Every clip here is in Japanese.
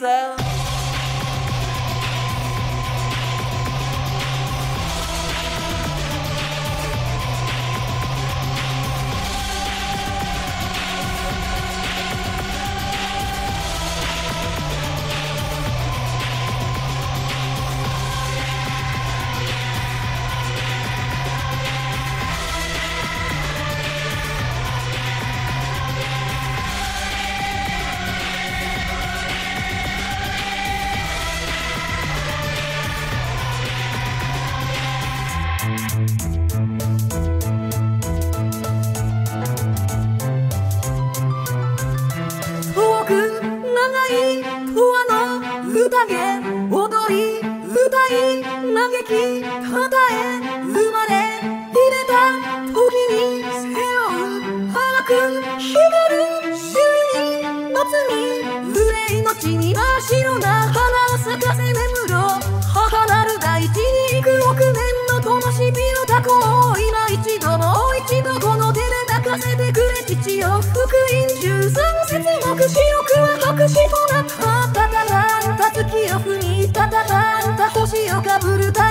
love. 遠く長い不安の宴踊り歌い嘆きたたえ生まれ入れた時に背負う淡く光る週に夏に上命に真っ白な花を咲かせ眠る力は白紙となったたたたんた月を踏みたたたんた星をかぶるた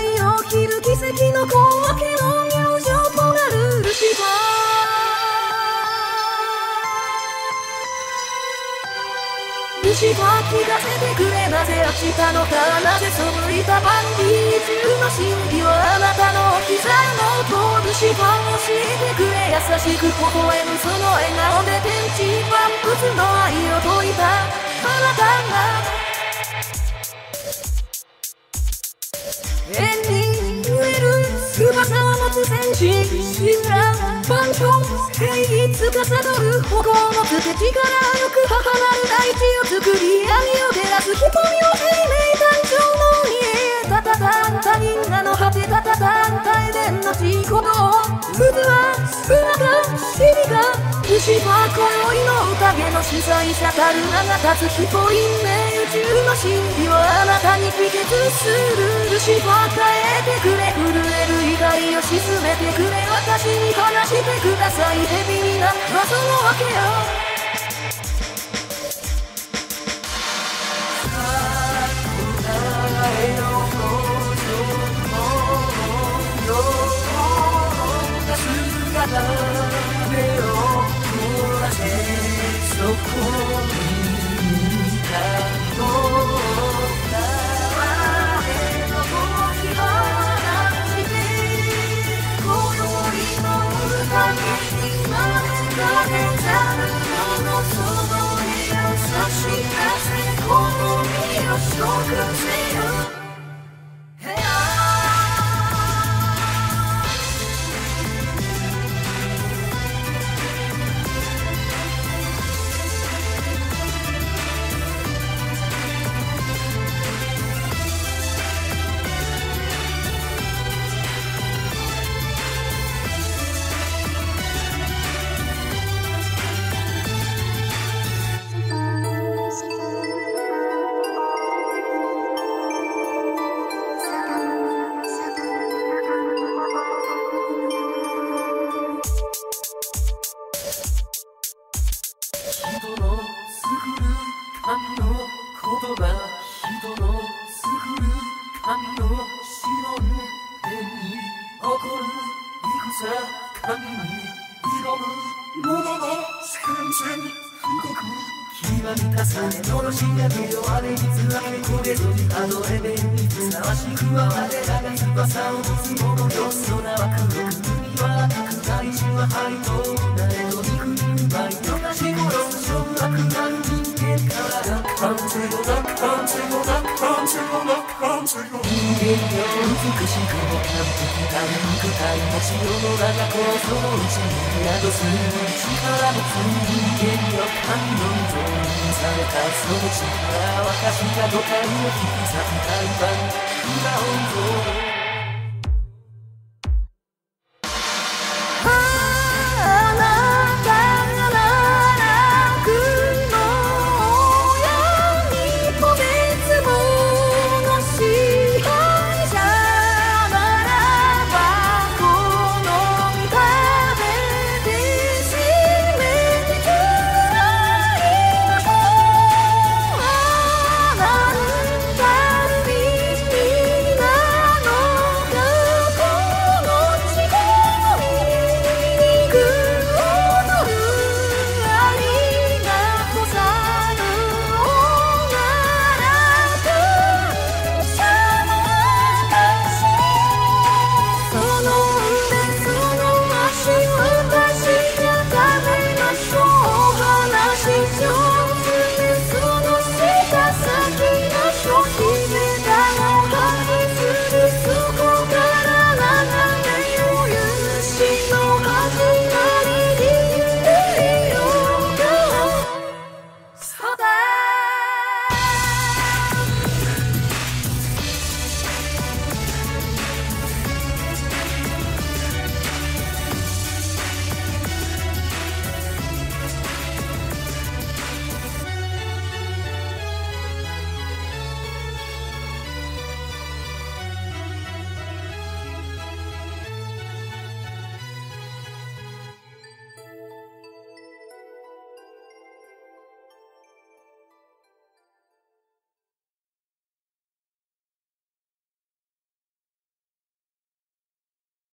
ールシファー聞かせてくれなぜ明日のかなぜ背いたバンディー中の真理はあなたの膝の通ルシファー教えてくれ優しく微笑むその笑顔で天地万物の愛を説いたあなたが縁に植える翼を持つ戦士神羅万象正義司る矛を持つ手力よく母なる大地を作り闇を照らす瞳を生命誕生の鬼へたたたん他人がの果てたたたんたエデンの地鼓動渦は砂が死にがルシファー今宵の宴の主催者たる名が立つ一人目宇宙の真理をあなたに秘訣する。ルシファー変えてくれ震える怒りを沈めてくれ私に話してください。蛇になったそのわけよ。Thank you. 人の作る神の言葉人の作る神の白い天に起こる戦神に挑む者の戦線動く極み重ねのしやけをあれにつらけこれぞあのレベルにふさわしくは我らが翼を持つ者よ空は黒く海は赤く大地は灰とな完成をな完成を人間よ美しくも完璧な肉体持ち世の中こそのうちに宿す力持つ人間よ神の溝にされたその力は私が五感を引き裂く大盤今音像